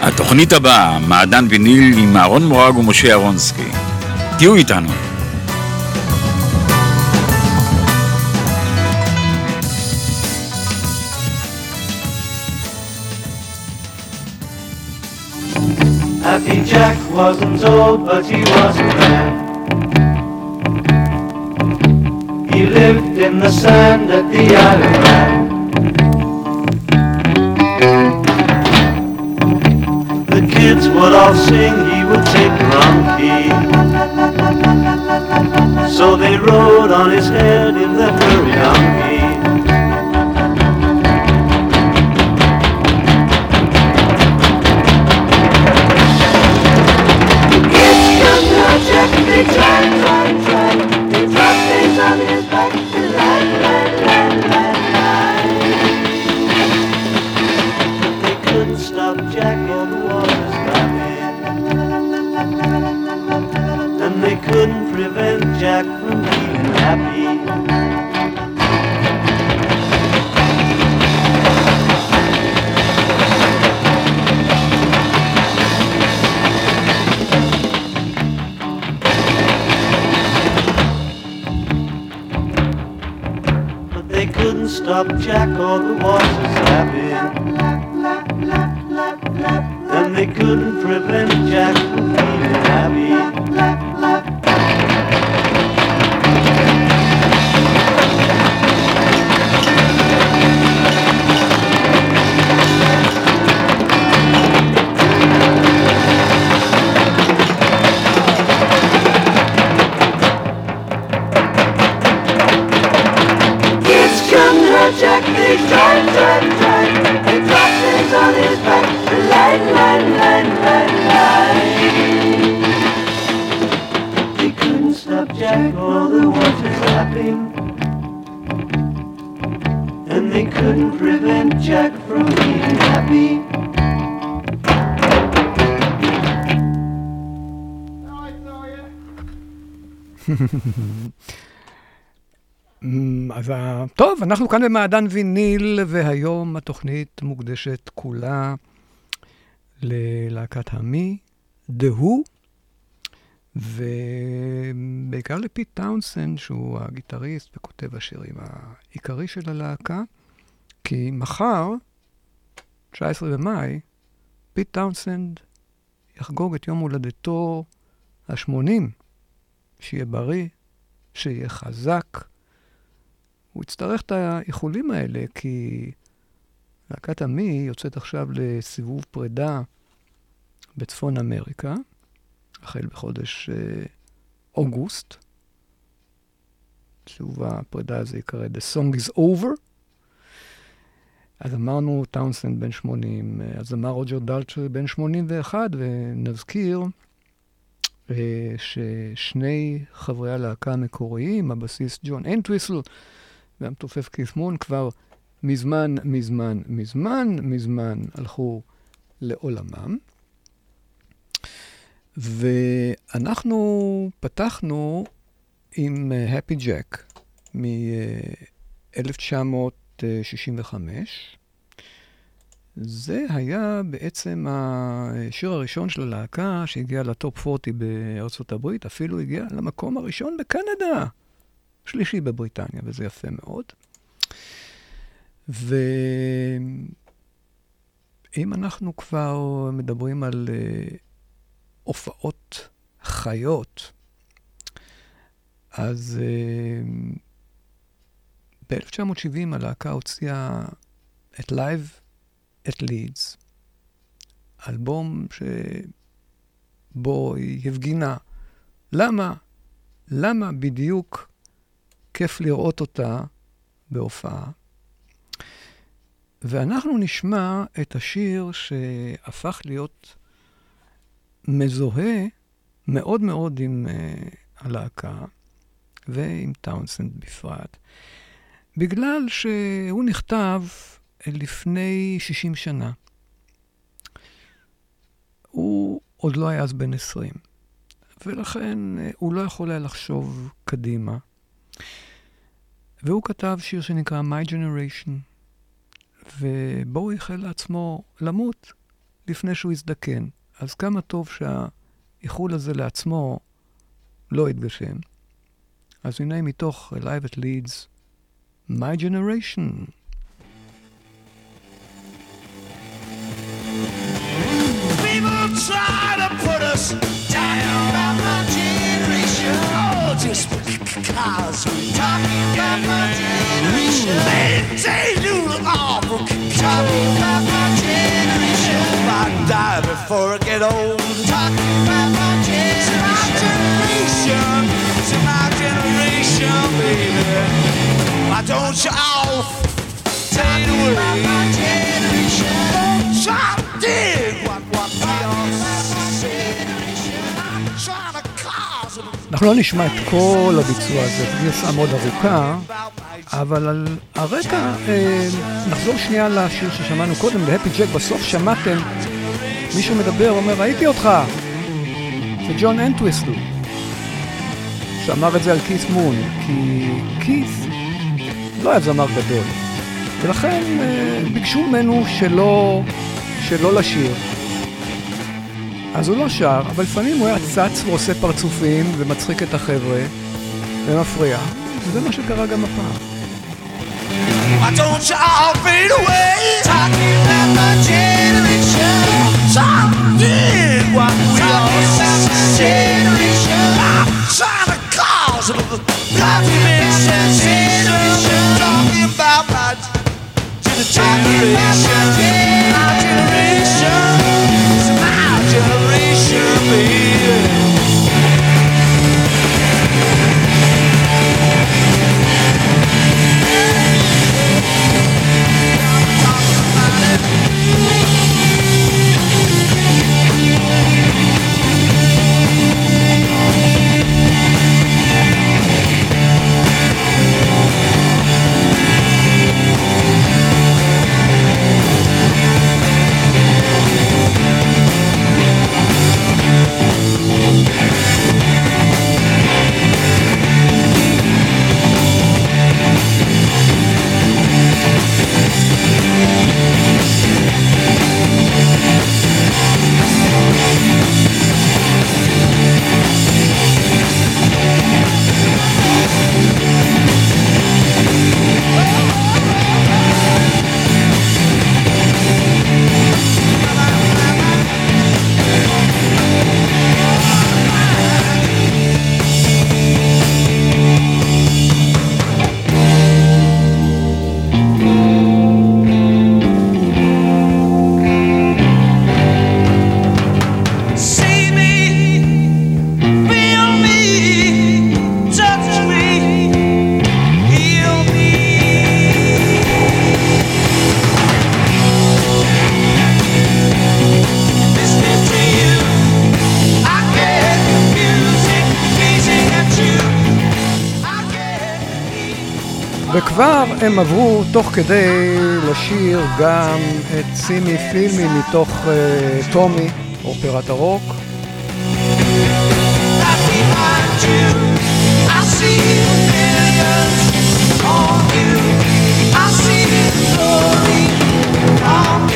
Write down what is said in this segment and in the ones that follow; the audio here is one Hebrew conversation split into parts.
התוכנית הבאה, מעדן ויניל עם אהרון מורג ומשה אהרונסקי. תהיו איתנו. Happy Jack wasn't old, but he was a man. He lived in the sand at the Isle The kids would all sing, he would take wrong key. So they rode on his head in the hurry donkey. They they couldn't prevent Jack from being happy. But they couldn't stop Jack or the water's lapping. And they couldn't prevent טוב, אנחנו כאן במעדן ויניל, והיום התוכנית מוקדשת כולה ללהקת המי, The Who, ובעיקר לפיט טאונסנד, שהוא הגיטריסט וכותב השירים העיקרי של הלהקה, כי מחר, 19 במאי, פיט טאונסנד יחגוג את יום הולדתו ה-80. שיהיה בריא, שיהיה חזק. הוא יצטרך את האיחולים האלה, כי להקת המי יוצאת עכשיו לסיבוב פרידה בצפון אמריקה, החל בחודש אה, אוגוסט. סיבוב הפרידה הזה יקרא The Song is Over. אז אמרנו טאונסנד בן 80, אה, אז אמר רוג'ר דלטרי בן 81, ונזכיר אה, ששני חברי הלהקה המקוריים, הבסיס ג'ון אנטוויסל והמתופף כית' מון, כבר מזמן, מזמן, מזמן, מזמן הלכו לעולמם. ואנחנו פתחנו עם הפי ג'ק מ-1965. זה היה בעצם השיר הראשון של הלהקה שהגיע לטופ 40 בארצות הברית, אפילו הגיע למקום הראשון בקנדה, שלישי בבריטניה, וזה יפה מאוד. ואם אנחנו כבר מדברים על אה, הופעות חיות, אז אה, ב-1970 הלהקה הוציאה את Live at Leeds, אלבום בואי, יבגינה. למה? למה בדיוק כיף לראות אותה בהופעה? ואנחנו נשמע את השיר שהפך להיות מזוהה מאוד מאוד עם uh, הלהקה ועם טאונסנד בפרט, בגלל שהוא נכתב לפני 60 שנה. הוא עוד לא היה אז בן 20, ולכן uh, הוא לא יכול היה לחשוב קדימה. והוא כתב שיר שנקרא My Generation, ובו הוא איחל לעצמו למות לפני שהוא יזדקן. אז כמה טוב שהאיחול הזה לעצמו לא יתגשם. אז הנה מתוך Live at Leeds, My Generation. People try to put us Just because we're talking about my generation. Talking about my generation. I'd die before I get old. Talking about my generation. My generation, baby. Why don't you all fade away? Don't try אנחנו לא נשמע את כל הביצוע הזה, גרסה מאוד ארוכה, אבל על הרקע, אה, נחזור שנייה לשיר ששמענו קודם, בהפי ג'ק, בסוף שמעתם מישהו מדבר, אומר, ראיתי אותך. זה ג'ון אנטוויסטל, שאמר את זה על כיס מון, כי כיס לא היה זמר גדול, ולכן אה, ביקשו ממנו שלא, שלא לשיר. אז הוא לא שר, אבל לפעמים הוא היה צץ ועושה פרצופים ומצחיק את החבר'ה ומפריע, וזה מה שקרה גם הפעם. Why don't you all fade away? Talking about my generation. Something what we all generation. I'm trying to cause it. Document sensation. Talking about my generation. My generation. please. וכבר הם עברו תוך כדי לשיר גם את סימי פילמי מתוך uh, טומי, אופרת הרוק. right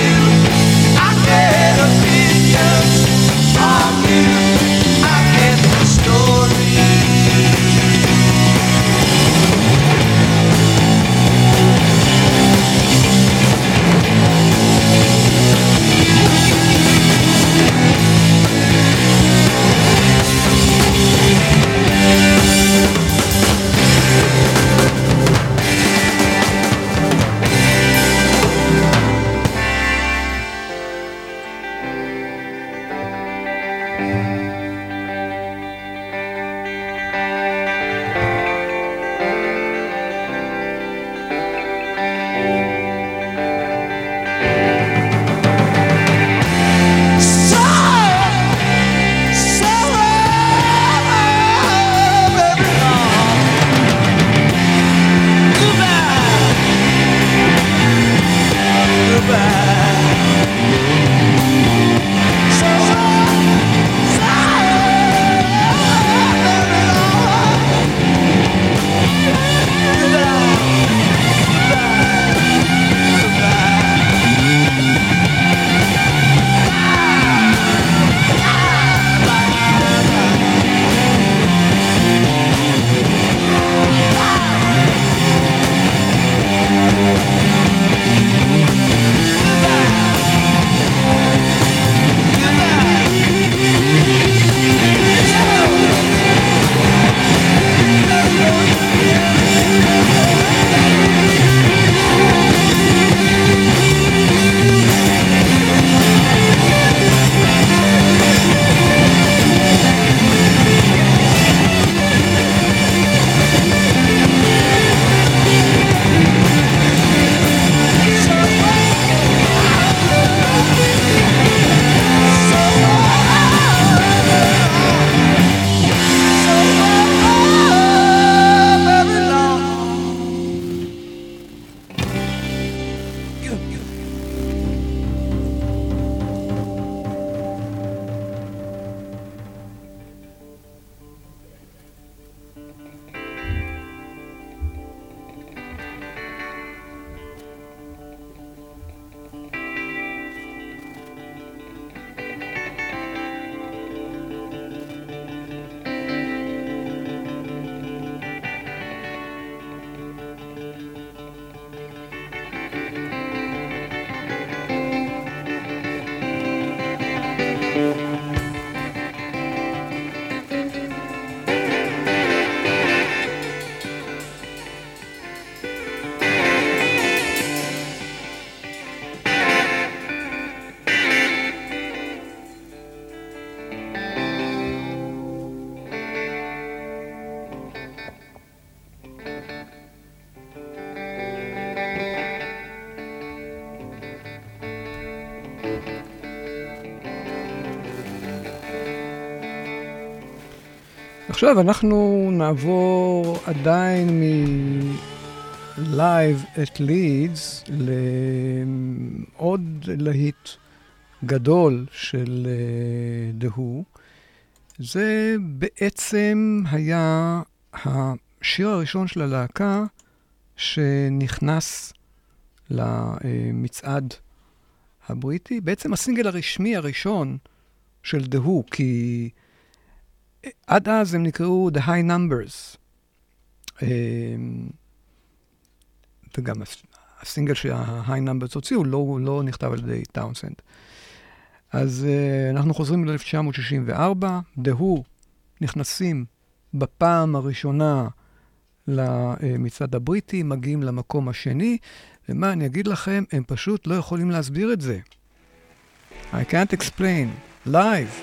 עכשיו אנחנו נעבור עדיין מ-Live at Leeds לעוד להיט גדול של The Who. זה בעצם היה השיר הראשון של הלהקה שנכנס למצעד הבריטי, בעצם הסינגל הרשמי הראשון של Who, כי עד אז הם נקראו The High Numbers. אמ, וגם הסינגל שה-High Numbers הוציאו לא, לא נכתב על ידי טאונסנד. אז uh, אנחנו חוזרים ל-1964, The Who נכנסים בפעם הראשונה למצעד הבריטי, מגיעים למקום השני, ומה אני אגיד לכם, הם פשוט לא יכולים להסביר את זה. I can't explain. Live.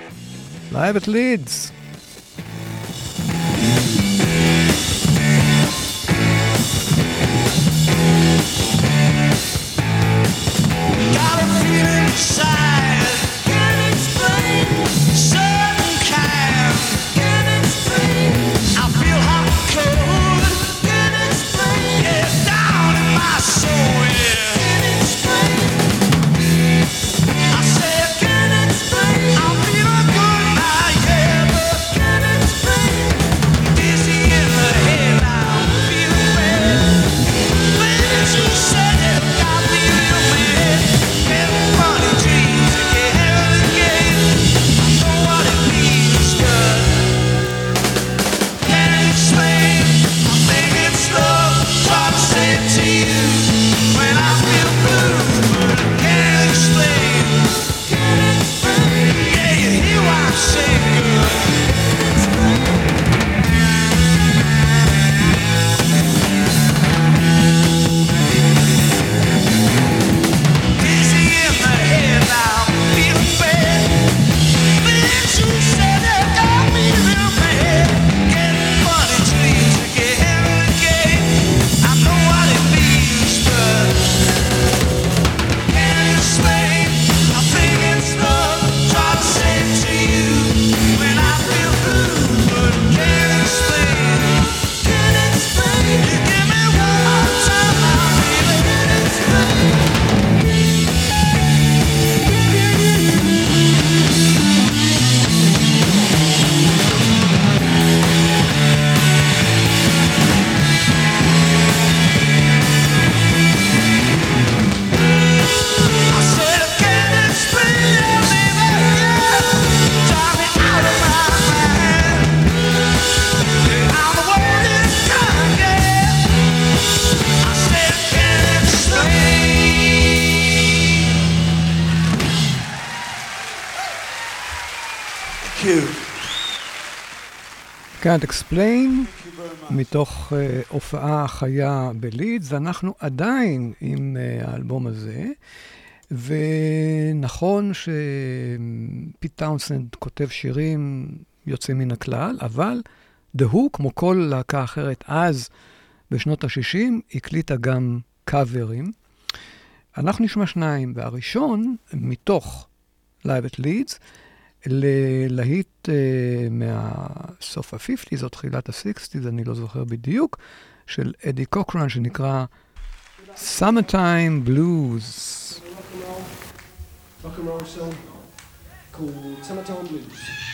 Live at Leeds. side. Can't explain, מתוך אה, הופעה חיה בלידס, ואנחנו עדיין עם אה, האלבום הזה, ונכון שפיט טאונסנד כותב שירים יוצאים מן הכלל, אבל Who, כמו כל להקה אחרת אז, בשנות ה-60, הקליטה גם קאברים. אנחנו נשמע שניים, והראשון, מתוך Live at Leeds, ללהיט uh, מהסוף ה-50's או תחילת ה-60's, אני לא זוכר בדיוק, של אדי קוקרן, שנקרא Summertime Blues. rock and roll song called Summertime Blues.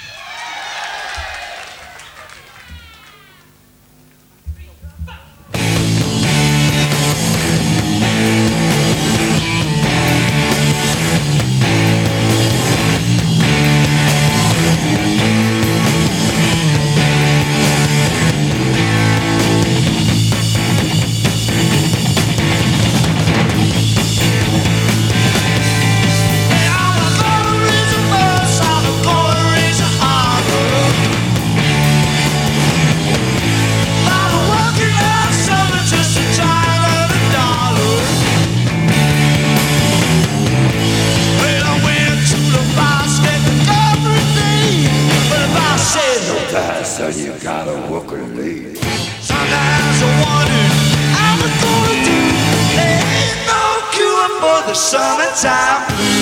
Summertime blues.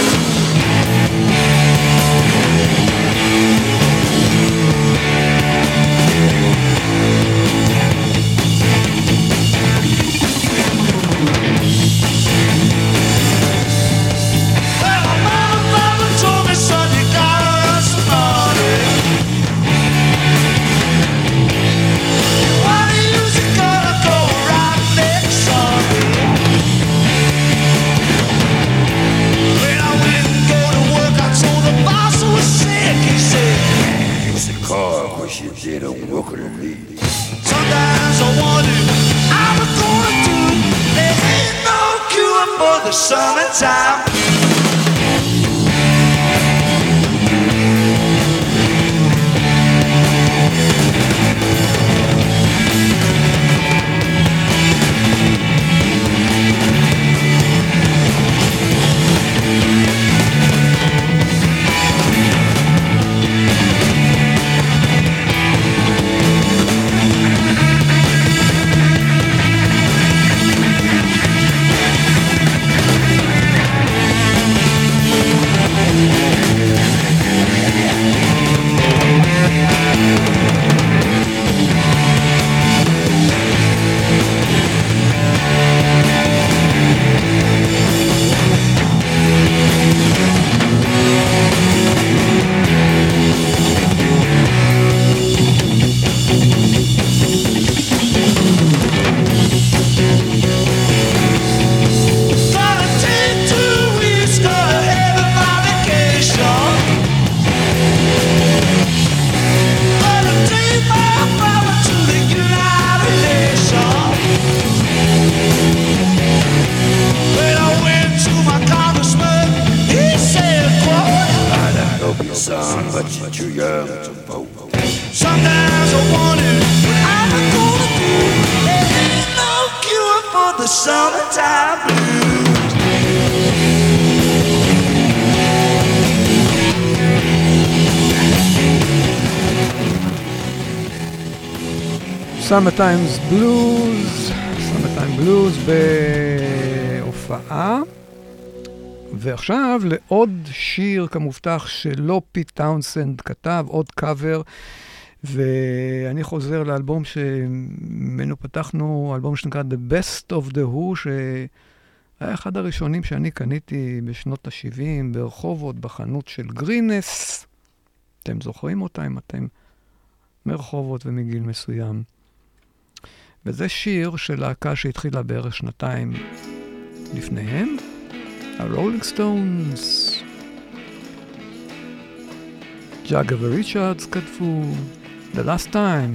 Summertime Blues, Summertime Blues בהופעה. ועכשיו לעוד שיר כמובטח שלא פיט טאונסנד כתב, עוד קאבר. ואני חוזר לאלבום שממנו פתחנו, אלבום שנקרא The Best of the Who, שהיה אחד הראשונים שאני קניתי בשנות ה-70 ברחובות, בחנות של גרינס. אתם זוכרים אותה אם אתם מרחובות ומגיל מסוים. וזה שיר של להקה שהתחילה בערך שנתיים לפניהם, הרולינג סטונס. ג'אגר וריצ'רדס כתבו, The Last Time.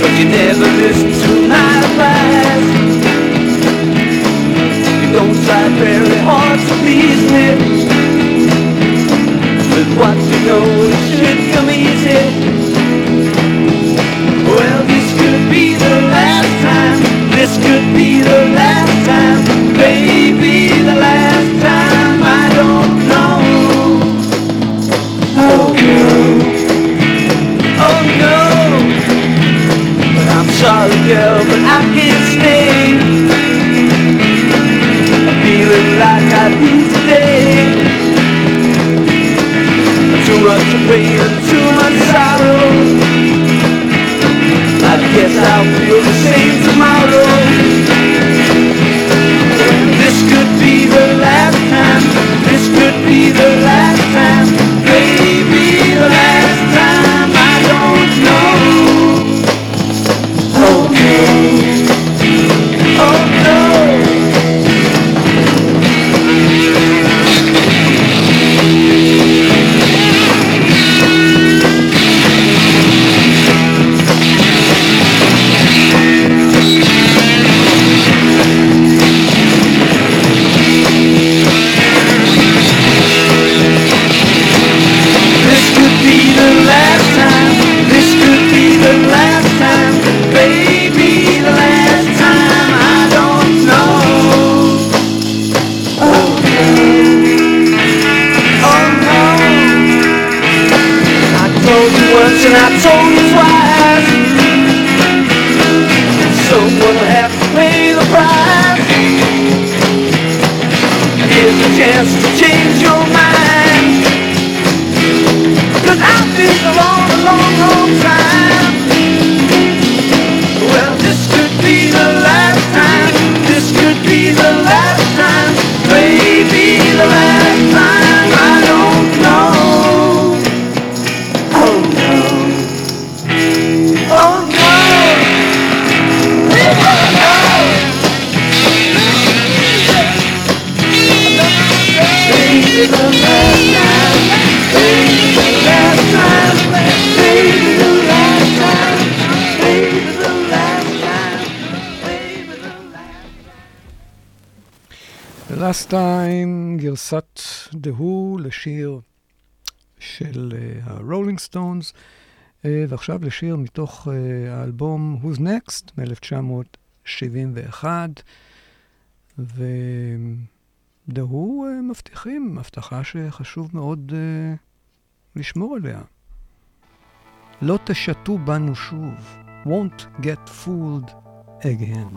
But you never listen to my advice You don't try very hard to please me But what you know should come easy Well, this could be the last time. This could be the last time, baby. Time, גרסת The Who לשיר של הרולינג uh, סטונס, uh, ועכשיו לשיר מתוך uh, האלבום Who's Next מ-1971, ו... The Who uh, מבטיחים, הבטחה שחשוב מאוד uh, לשמור עליה. לא תשתו בנו שוב, won't get fooled again.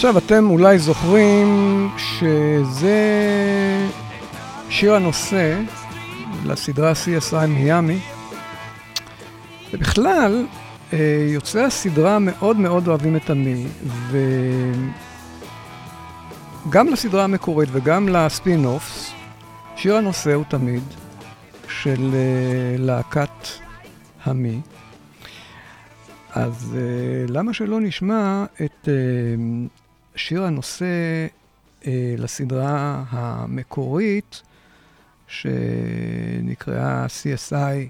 עכשיו, אתם אולי זוכרים שזה שיר הנושא לסדרה CSI מיאמי. ובכלל, אה, יוצאי הסדרה מאוד מאוד אוהבים את עמי, וגם לסדרה המקורית וגם לספין-אופס, שיר הנושא הוא תמיד של אה, להקת המי. אז uh, למה שלא נשמע את שיר הנושא uh, לסדרה המקורית, שנקראה CSI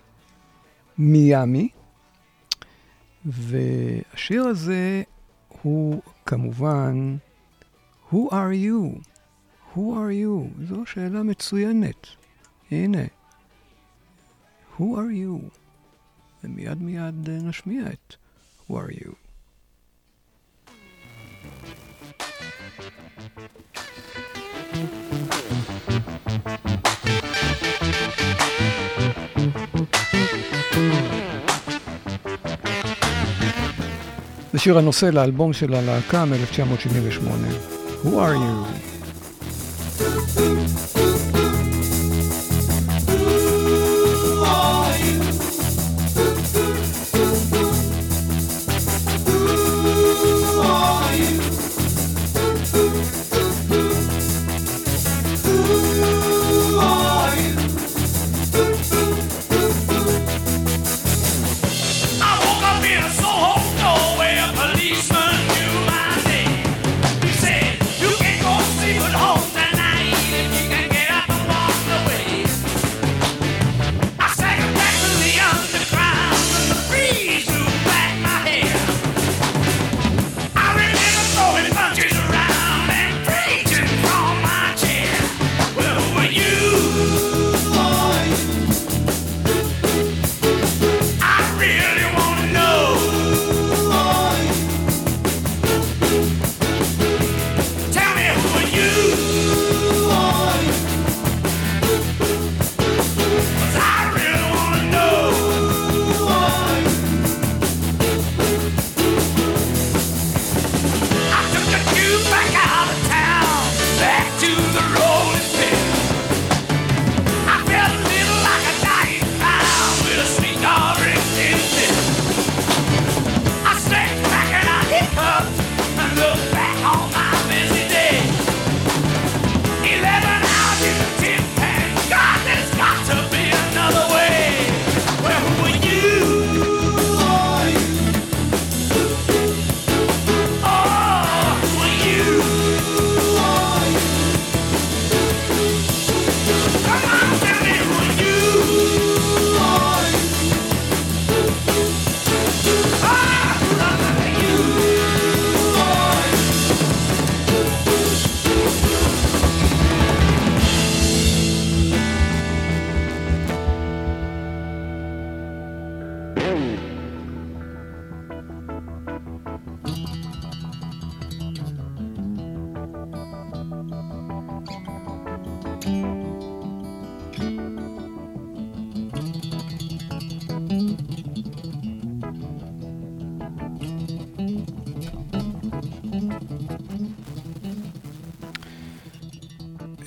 מיאמי, והשיר הזה הוא כמובן Who are you? Who are you? זו שאלה מצוינת. הנה. Who are you? ומיד מיד אה, נשמיע את Who are you? זה שיר הנושא לאלבום של הלהקה מ-1978, Who are you?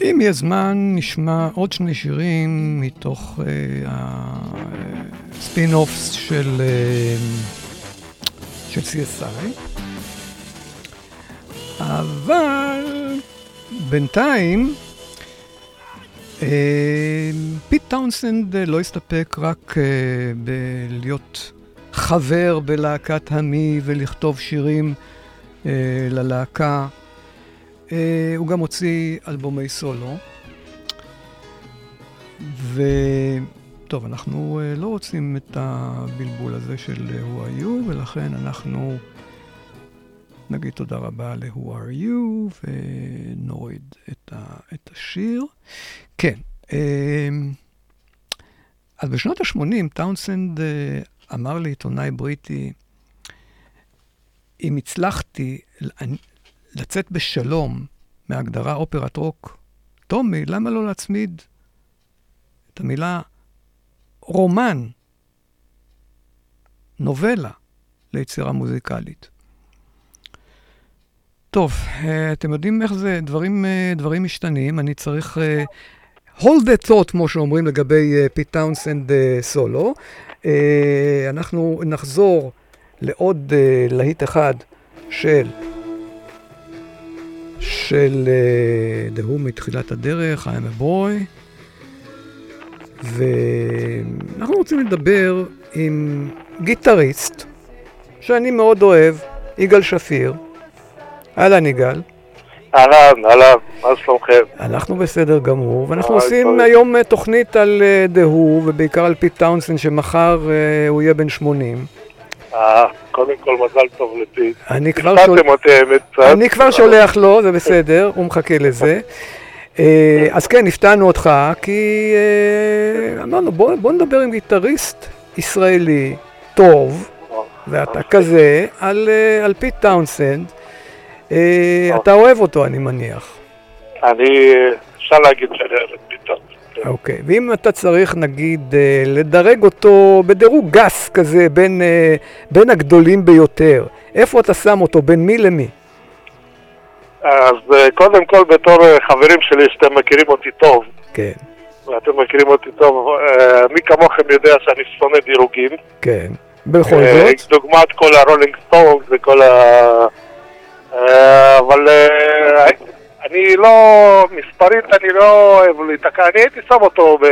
אם יהיה זמן, נשמע עוד שני שירים מתוך ה spin-offs של, אה, של CSI. אבל בינתיים, אה, פיט טאונסנד אה, לא הסתפק רק אה, בלהיות חבר בלהקת המי ולכתוב שירים אה, ללהקה. אה, הוא גם הוציא אלבומי סולו. וטוב, אנחנו אה, לא רוצים את הבלבול הזה של אה, Who are you, ולכן אנחנו נגיד תודה רבה ל-Who are you, ונוריד את, ה- את השיר. כן, אה, אז בשנות ה-80 טאונסנד אה, אמר לעיתונאי בריטי, אם הצלחתי לצאת בשלום מהגדרה אופרת רוק, טומי, למה לא להצמיד את המילה רומן, נובלה, ליצירה מוזיקלית? טוב, אה, אתם יודעים איך זה, דברים, אה, דברים משתנים, אני צריך... אה, hold that thought, כמו שאומרים לגבי פיט טאונסנד סולו. אנחנו נחזור לעוד להיט אחד של, של The Who מתחילת הדרך, I'm a boy. ואנחנו רוצים לדבר עם גיטריסט, שאני מאוד אוהב, יגאל שפיר. אהלן יגאל. אהלן, אהלן, מה שלומכם? אנחנו בסדר גמור, ואנחנו היי, עושים. היום אה, תוכנית על אה, Who, ובעיקר על פיט טאונסנד, שמחר אה, הוא יהיה בן 80. אה, קודם כל מזל טוב לפיט. אני כבר. אני כבר שולח לו, זה בסדר, הוא מחכה לזה. אה, אז כן, הפתענו אותך, כי אה, אמרנו, בוא, נדבר עם גיטריסט ישראלי טוב, ואתה כזה, על, אה, על פיט טאונסנד. אה, אתה אוהב אותו, אני מניח. אני, אפשר להגיד שאני אוהב את פיט אוקיי, ואם אתה צריך נגיד אה, לדרג אותו בדירוג גס כזה בין, אה, בין הגדולים ביותר, איפה אתה שם אותו, בין מי למי? אז קודם כל בתור חברים שלי שאתם מכירים אותי טוב, כן, ואתם מכירים אותי טוב, מי כמוכם יודע שאני שונא דירוגים. כן. בכל זאת, דוגמת כל הרולינג סטונס וכל ה... אה, אבל אה, אני לא, מספרית אני לא אוהב להיתקע, אני הייתי שם אותו ב...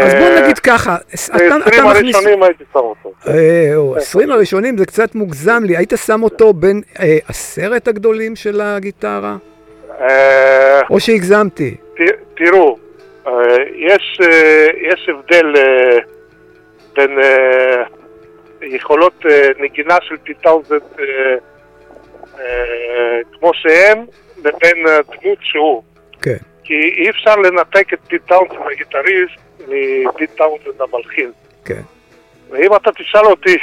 אז בוא נגיד ככה, אתה ב-20 מכניס... הראשונים הייתי שם אותו. אה, או, 20 הראשונים זה קצת מוגזם לי, היית שם אותו בין אה, עשרת הגדולים של הגיטרה? אה, או שהגזמתי? תראו, אה, יש, אה, יש הבדל אה, בין אה, יכולות אה, נגינה של אה, אה, כמו שהם, לבין הדמות שהוא. כן, כי אי אפשר לנתק את פיט טאונסנד הגיטריסט מפיט טאונסנד המלחין. כן. ואם אתה תשאל אותי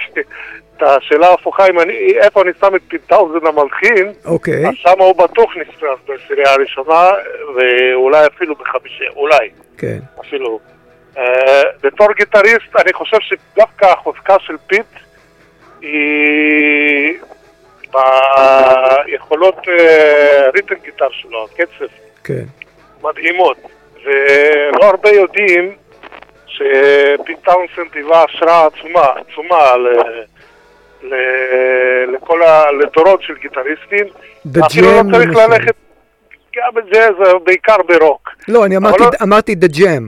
את השאלה ההפוכה, אני, איפה אני שם את פיט טאונסנד המלחין, אוקיי, אז שם הוא בטוח נצטרף בעשירייה הראשונה, ואולי אפילו בחמישייה, אולי כן, אפילו. אה, בתור גיטריסט, אני חושב שדווקא החוזקה של פיט היא ביכולות rhythm guitar שלו, הקצב, כן, מדהימות. ולא הרבה יודעים שפיט טאונסנד היווה השראה עצומה, עצומה ל... ל... לכל ה... לדורות של גיטריסטים. אפילו לא צריך. ללכת גם בג'אז, בעיקר ברוק. לא, אני אמרתי, אבל לא- אמרתי The Jam,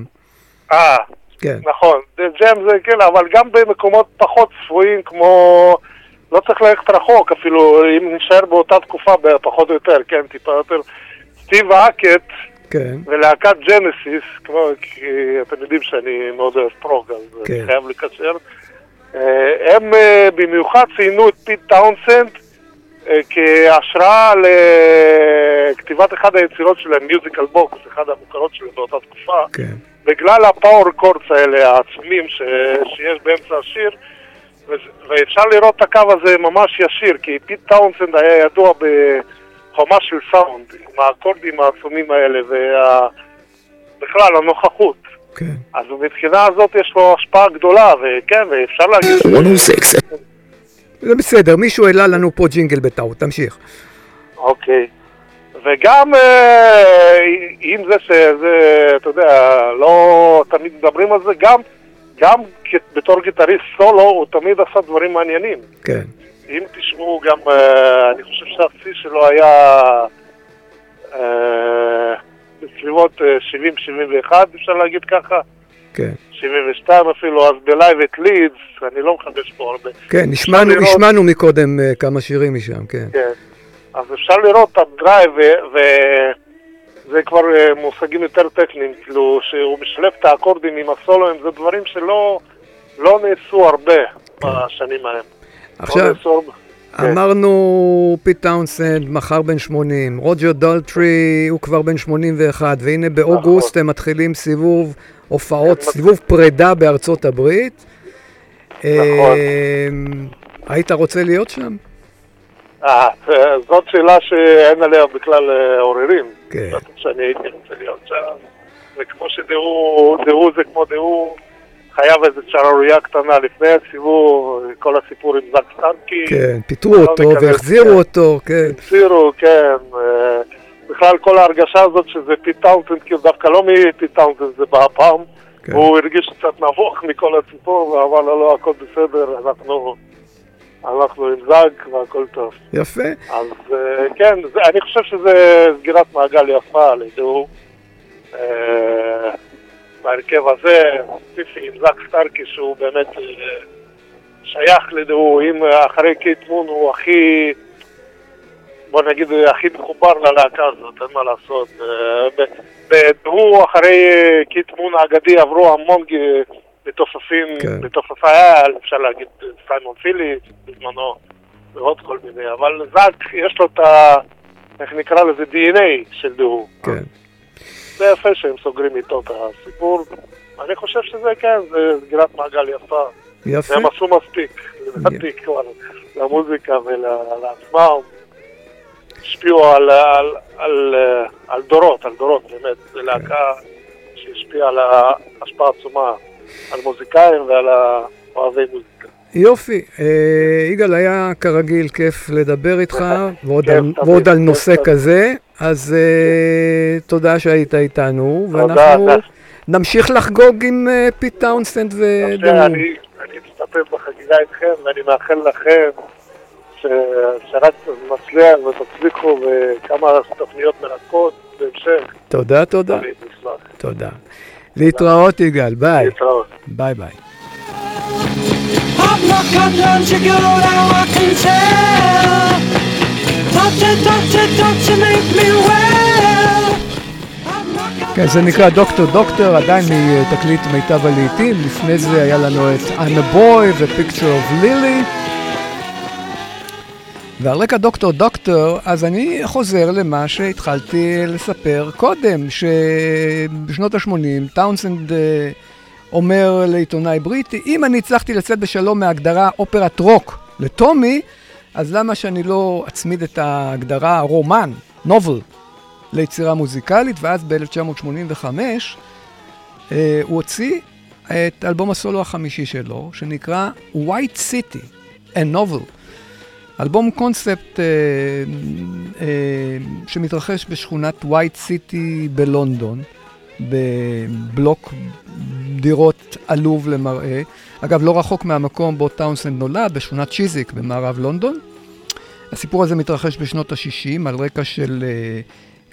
אה, כן, נכון, ג'ם זה כן, אבל גם במקומות פחות צפויים כמו... לא צריך ללכת רחוק אפילו, אם נשאר באותה תקופה פחות או יותר, כן, טיפה יותר. סטיב האקט כן, ולהקת ג'נסיס, כמו, כי אתם יודעים שאני מאוד אוהב פרוג, אז כן. אני חייב לקשר. אה, הם אה, במיוחד ציינו את פיט טאונסנד אה, כהשראה לכתיבת אחד היצירות שלהם, Musical Box, אחד המוכרות שלהם באותה תקופה. כן, בגלל ה power chords האלה העצומים ש... שיש באמצע השיר, ו... ואפשר לראות את הקו הזה ממש ישיר, כי פיט טאונסנד היה ידוע בחומה של סאונד, עם האקורדים העצומים האלה, וה... בכלל הנוכחות. כן. אז מבחינה הזאת יש לו השפעה גדולה, וכן, ואפשר להגיד... 106 זה בסדר, מישהו העלה לנו פה ג'ינגל בטעות, תמשיך. אוקיי. וגם אה, עם זה שזה, אתה יודע, לא תמיד מדברים על זה, גם, גם בתור גיטריסט סולו הוא תמיד עשה דברים מעניינים. כן, אם תשמעו גם, אה, אני חושב שהשיא שלו היה אה, בסביבות אה, 70-71, אפשר להגיד ככה, כן. 72 אפילו, אז ב Live at Leeds, אני לא מחדש פה הרבה. כן, נשמענו, לראות- נשמענו מקודם אה, כמה שירים משם, כן. כן. אז אפשר לראות את הדרייב, וזה כבר אה, מושגים יותר טכניים, כאילו שהוא משלב את האקורדים עם הסולואים, זה דברים שלא לא נעשו הרבה בשנים ההם. עכשיו, לא. כן. אמרנו פיט טאונסנד, מחר בן 80, רוג'ר דולטרי הוא כבר בן 81, והנה באוגוסט הם מתחילים סיבוב הופעות, נכון. סיבוב פרידה בארצות הברית. נכון. אה, היית רוצה להיות שם? אה, זאת שאלה שאין עליה בכלל אה, עוררין. כן. בטח שאני הייתי רוצה להיות שם. וכמו שדהו, דהו זה כמו דהו, חייב איזו שערורייה קטנה לפני הסיבוב, כל הסיפור עם זאק סטנקי. כן, פיטרו לא אותו והחזירו כן. אותו, כן. הסירו, כן. אה, בכלל כל ההרגשה הזאת שזה פיט טאונסנד, כאילו דווקא לא מפיט טאונסנד, זה בא הפעם. כן. הוא הרגיש קצת נבוך מכל הסיפור, ואמר לו, לא, הכל בסדר, אנחנו, אנחנו עם זאק והכל טוב. יפה. אז אה, כן, זה, אני חושב שזה סגירת מעגל יפה לידו. אה, בהרכב הזה, ספציפי עם זאק סטארקי שהוא באמת אה, שייך ל The Who, אם אחרי קיט מון הוא הכי, בוא נגיד, הכי מחובר ללהקה הזאת, אין מה לעשות. ב- ב The Who אחרי קיט מון האגדי עברו המון מתופפים, כן. מתופפי העל, אפשר להגיד סיימון פיליפס בזמנו, ועוד כל מיני, אבל זאק יש לו את ה... איך נקרא לזה? DNA של The Who. כן. זה יפה שהם סוגרים איתו את הסיפור. אני חושב שזה כן, זה סגירת מעגל יפה. יפה. הם עשו מספיק, לדעתי כבר, למוזיקה ולעצמם. השפיעו על, על, על, על דורות, על דורות, באמת. זו להקה שהשפיעה על ההשפעה עצומה על מוזיקאים ועל אוהבי מוזיקה. יופי. אה, יגאל, היה כרגיל כיף לדבר איתך, ועוד על- ועוד על נושא. כזה, אז אה, תודה שהיית איתנו, ואנחנו. נמשיך לחגוג עם אה, פיט טאונסנד והמי. אני אני מצטרף בחגיגה איתכם, ואני מאחל לכם שרק נצליח ותצליחו וכמה תוכניות מרתקות בהמשך. תודה, תודה. תודה. להתראות, יגאל, ביי. ביי ביי. כן, זה נקרא דוקטור דוקטור, עדיין מתקליט מיטב הלהיטים, לפני זה היה לנו את I'm a boy ו-picture. ועל רקע דוקטור דוקטור, אז אני חוזר למה שהתחלתי לספר קודם, שבשנות ה-80 טאונסנד אה, אומר לעיתונאי בריטי, אם אני הצלחתי לצאת בשלום מההגדרה אופרת רוק לטומי, אז למה שאני לא אצמיד את ההגדרה רומן, novel, ליצירה מוזיקלית, ואז ב-1985 אה, הוא הוציא את אלבום הסולו החמישי שלו, שנקרא White City, a Novel. אלבום קונספט אה, אה, שמתרחש בשכונת ווייט סיטי בלונדון, בבלוק דירות עלוב למראה. אגב, לא רחוק מהמקום בו טאונסנד נולד, בשכונת צ'יזיק במערב לונדון. הסיפור הזה מתרחש בשנות ה-60 על רקע של אה,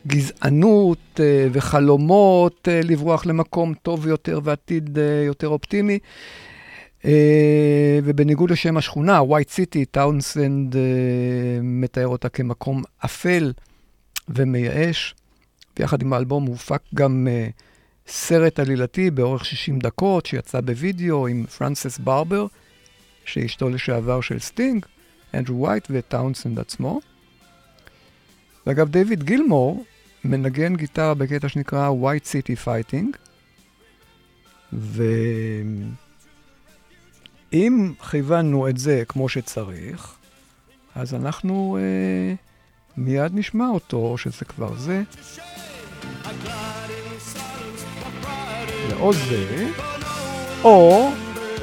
גזענות אה, וחלומות אה, לברוח למקום טוב יותר ועתיד אה, יותר אופטימי. אה, ובניגוד לשם השכונה, ווייט סיטי, טאונסנד מתאר אותה כמקום אפל ומייאש. ויחד עם האלבום הופק גם אה, סרט עלילתי באורך 60 דקות, שיצא בווידאו עם פרנסס ברבר, שאשתו לשעבר של סטינג, אנדרו ווילד וטאונסנד עצמו. ואגב, דיוויד גילמור מנגן גיטרה בקטע שנקרא White City Fighting, ואם כיוונו את זה כמו שצריך, אז אנחנו אה, מיד נשמע אותו, שזה כבר זה. או זה, או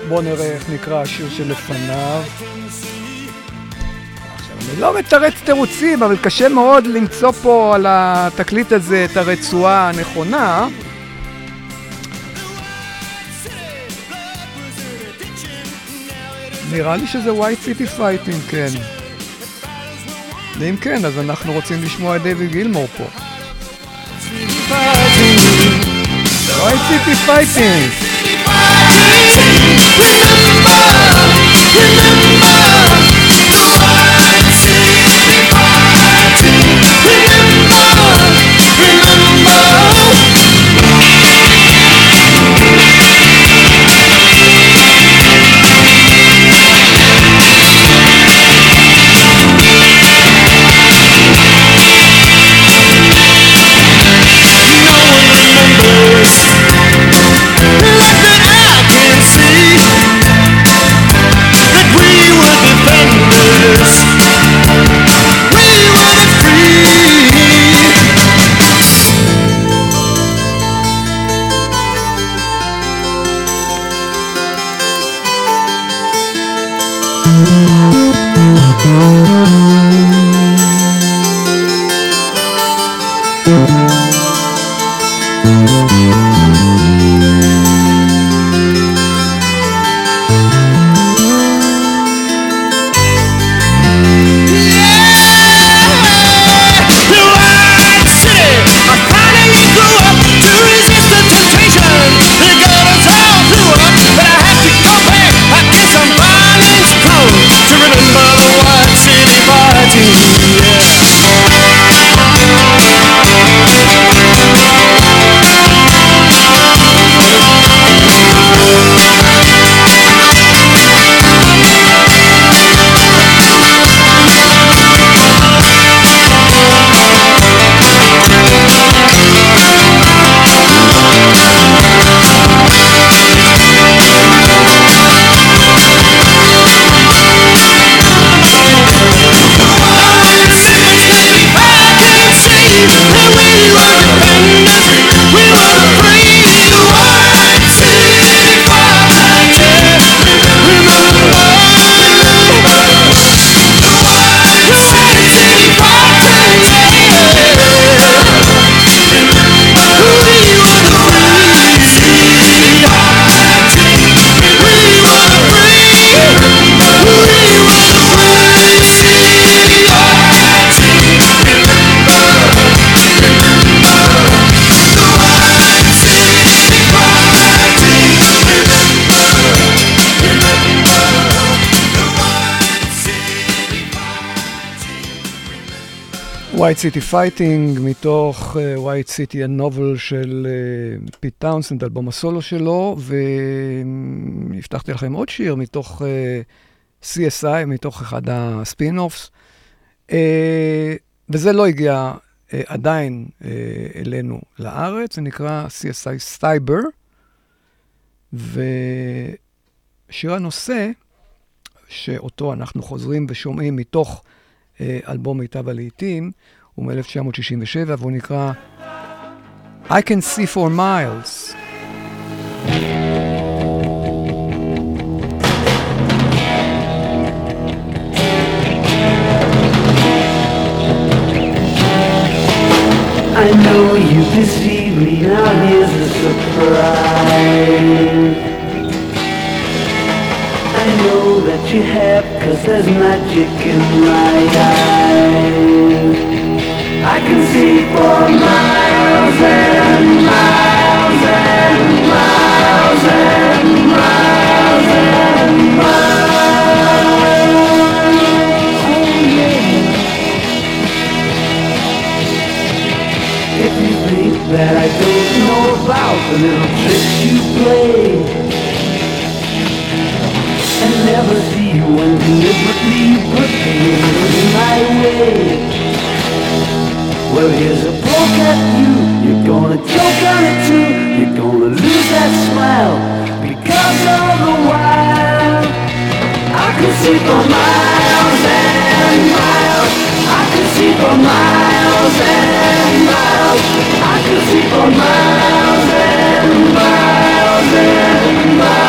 בואו נראה איך נקרא השיר שלפניו. אני לא מתרץ תירוצים, אבל קשה מאוד למצוא פה על התקליט הזה את הרצועה הנכונה. נראה לי שזה White City Fighting, כן. ואם כן, אז אנחנו רוצים לשמוע את דייוויד גילמור פה. White City Fighting! White City Fighting, מתוך אה, White City ה novel של אה, פיט טאונסנד, אלבום הסולו שלו, והבטחתי לכם עוד שיר מתוך אה, CSI, מתוך אחד ה spin-offs, אה, וזה לא הגיע אה, עדיין אה, אלינו לארץ, זה נקרא CSI סייבר, ושיר הנושא, שאותו אנחנו חוזרים ושומעים מתוך אלבום מיטב הלעיתים, הוא מ-1967, והוא נקרא I can see for miles. I know you deceive me, now here's a surprise. I know that you have, cause there's magic in my eyes. I can see for miles and miles and miles and miles and miles. If you think that I don't know about the little tricks you play and never see when deliberately put things in my way. Well, here's a poke at you. You're gonna choke on it too. You're gonna lose that smile because of the while I could see for miles and miles. I could see for miles and miles. I could see for miles and miles and miles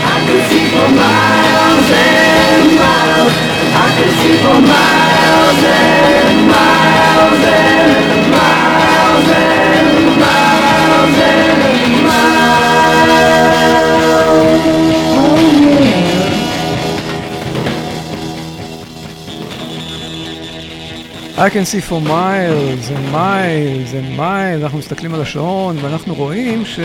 I. Oh. I can see for miles and miles and miles, אנחנו מסתכלים על השעון ואנחנו רואים ש...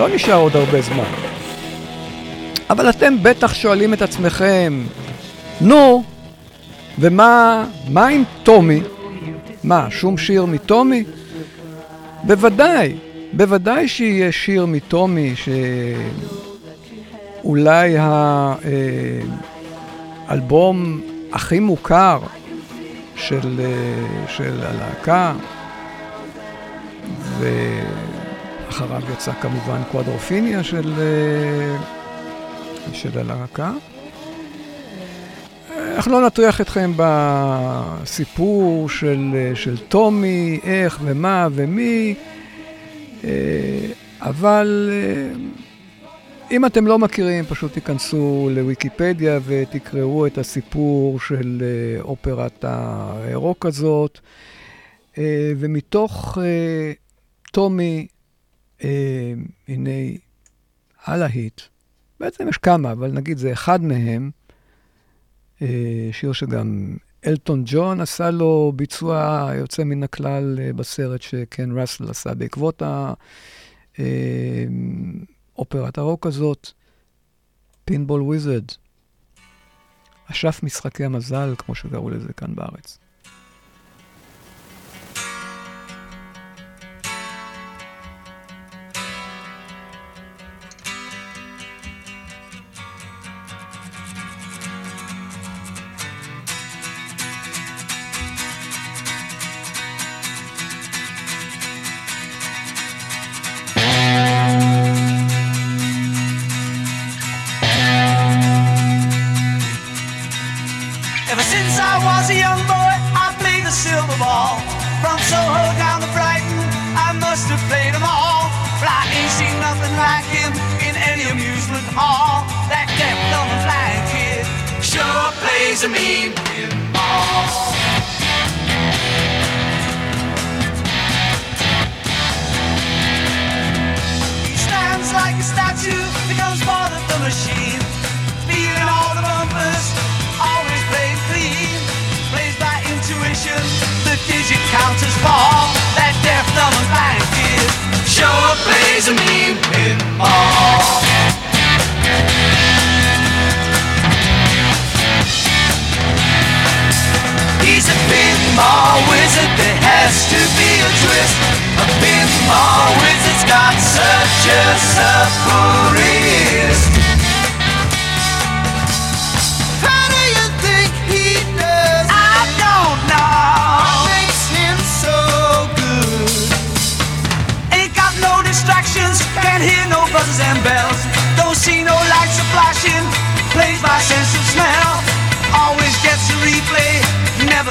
לא נשאר עוד הרבה זמן. אבל אתם בטח שואלים את עצמכם, נו, ומה מה עם טומי? מה, שום שיר מטומי? בוודאי, בוודאי שיהיה שיר מטומי ש... אולי האלבום הכי מוכר של, אה, של הלהקה, ואחריו יצא כמובן קוואדרופיניה של, אה, של הלהקה. אנחנו לא נטריח אתכם בסיפור של, אה, של טומי, איך ומה ומי, אבל אם אתם לא מכירים, פשוט תיכנסו לוויקיפדיה ותקראו את הסיפור של אה, אופרת הרוק הזאת. אה, ומתוך אה, הנה הלהיט, בעצם יש כמה, אבל נגיד זה אחד מהם, שיר שגם אלטון ג'ון עשה לו ביצוע יוצא מן הכלל בסרט שקן ראסל עשה בעקבות ה... אופרת הרוק הזאת, פינבול וויזרד, אשף משחקי המזל, כמו שקראו לזה כאן בארץ.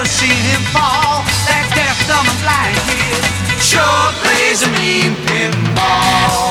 Seen him fall. That deaf, dumb, and blind kid sure plays a mean pinball.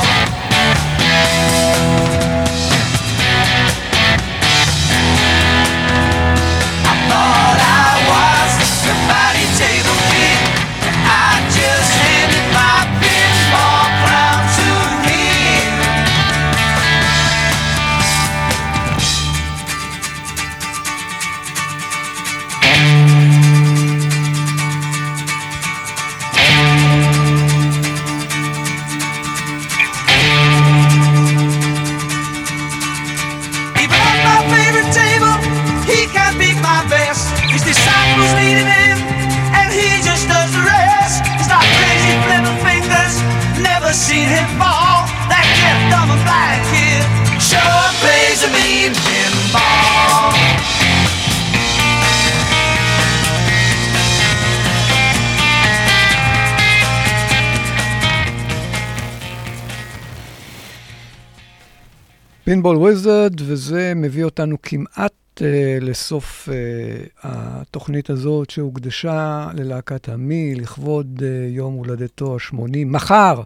Wizard, וזה מביא אותנו כמעט uh, לסוף uh, התוכנית הזאת שהוקדשה ללהקת המי לכבוד uh, יום הולדתו ה-80, מחר,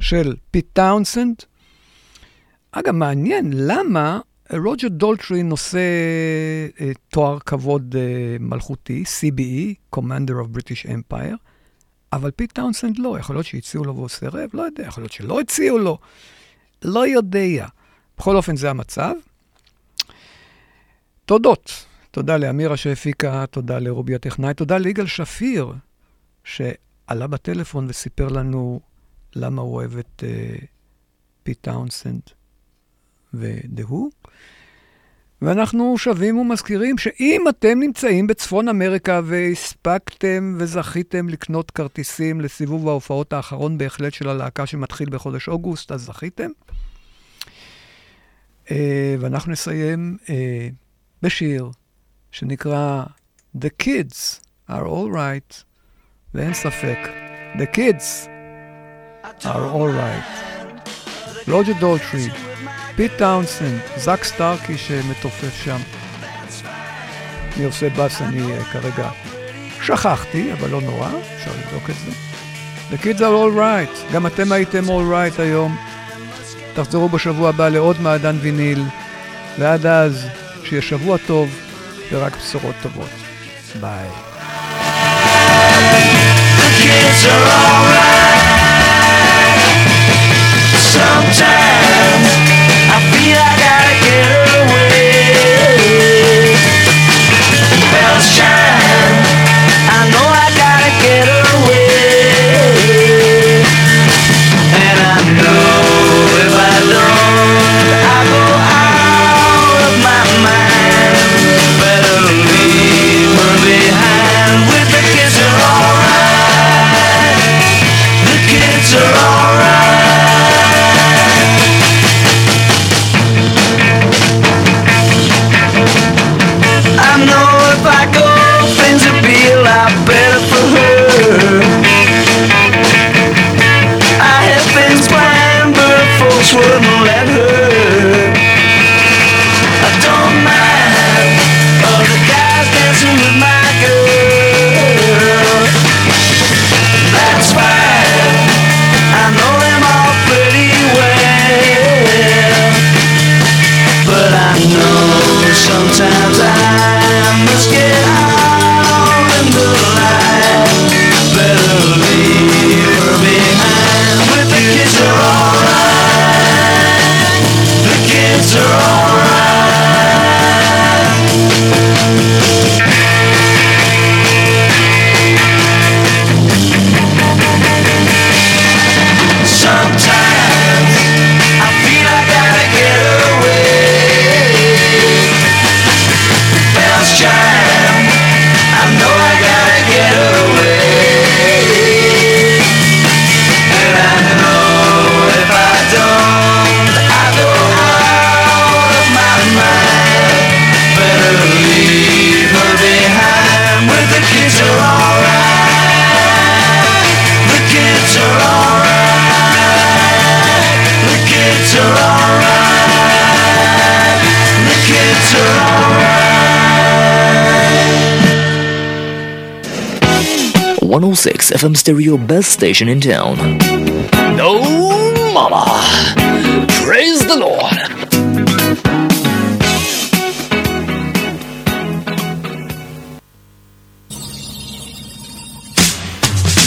של פיט טאונסנד. אגב, מעניין למה רוג'ר דולטרי נושא uh, תואר כבוד uh, מלכותי, CBE, Commander of British Empire, אבל פיט טאונסנד לא, יכול להיות שהציעו לו והוא סירב, לא יודע, יכול להיות שלא הציעו לו, לא יודע. בכל אופן, זה המצב. תודות. תודה לאמירה שהפיקה, תודה לרובי הטכנאי, תודה ליגאל שפיר, שעלה בטלפון וסיפר לנו למה הוא אוהב את uh, פיט טאונסנד ו The Who. ואנחנו שבים ומזכירים שאם אתם נמצאים בצפון אמריקה והספקתם וזכיתם לקנות כרטיסים לסיבוב ההופעות האחרון בהחלט של הלהקה שמתחיל בחודש אוגוסט, אז זכיתם. אה, ואנחנו נסיים אה, בשיר שנקרא The Kids are All Right, ואין ספק, The Kids are All Right. רוג'ר דולטרי, פיט טאונסנד, זאק סטארקי שמתופף שם. מי עושה בס אני אה, כרגע שכחתי, אבל לא נורא, אפשר לבדוק את זה. The kids are all right, גם אתם הייתם all right היום. תחזרו בשבוע הבא לעוד מעדן ויניל, ועד אז, שיהיה שבוע טוב ורק בשורות טובות. ביי. Sometimes FM stereo best station in town. No, mama. Praise the Lord.